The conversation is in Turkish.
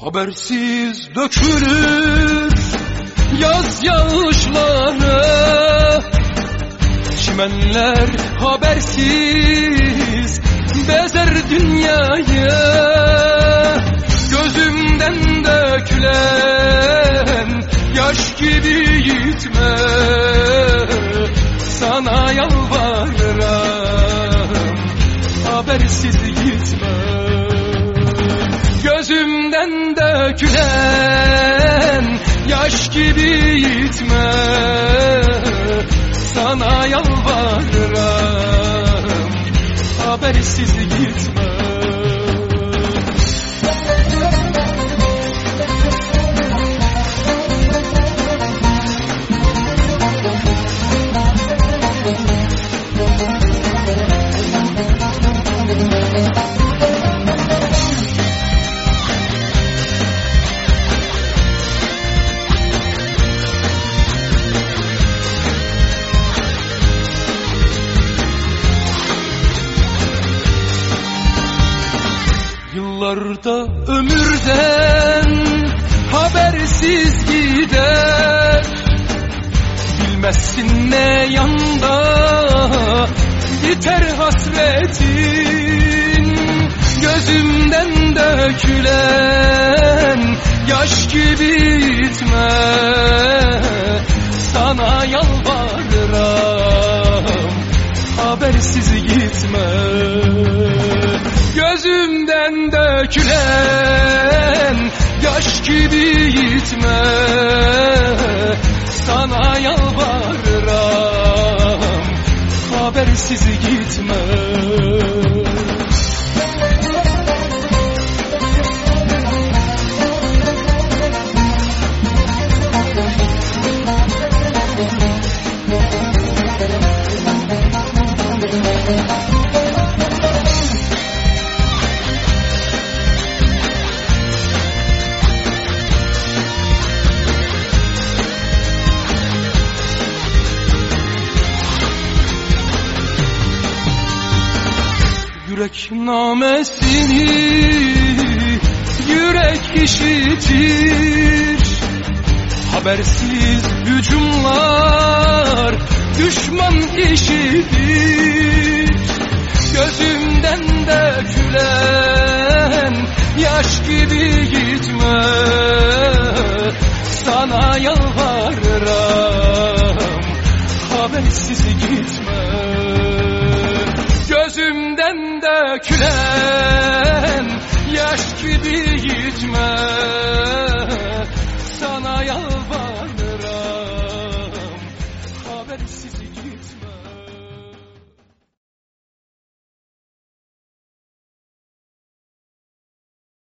Habersiz dökülür yaz yağışları Çimenler habersiz bezer dünyayı Gözümden dökülen yaş gibi gitme Sana yalvarırım habersiz gitme Gözümden dökülen yaş gibi gitme Sana yalvarırım. Habersiz gitme Yıllarda ömürden habersiz gider. Bilmezsin ne yanda biter hasretin. Gözümden dökülen yaş gibi gitme Sana yalvarırım habersiz gitme Gözümden dökülen yaş gibi gitme. Sana yalvarırım habersiz gitme Yürek namesini yürek işitir. Habersiz hücumlar düşman işidir Gözümden dökülen yaş gibi gitme. Sana yalvarırım habersiz gitme dökülen yaş gibi gitme Sana yalvarırım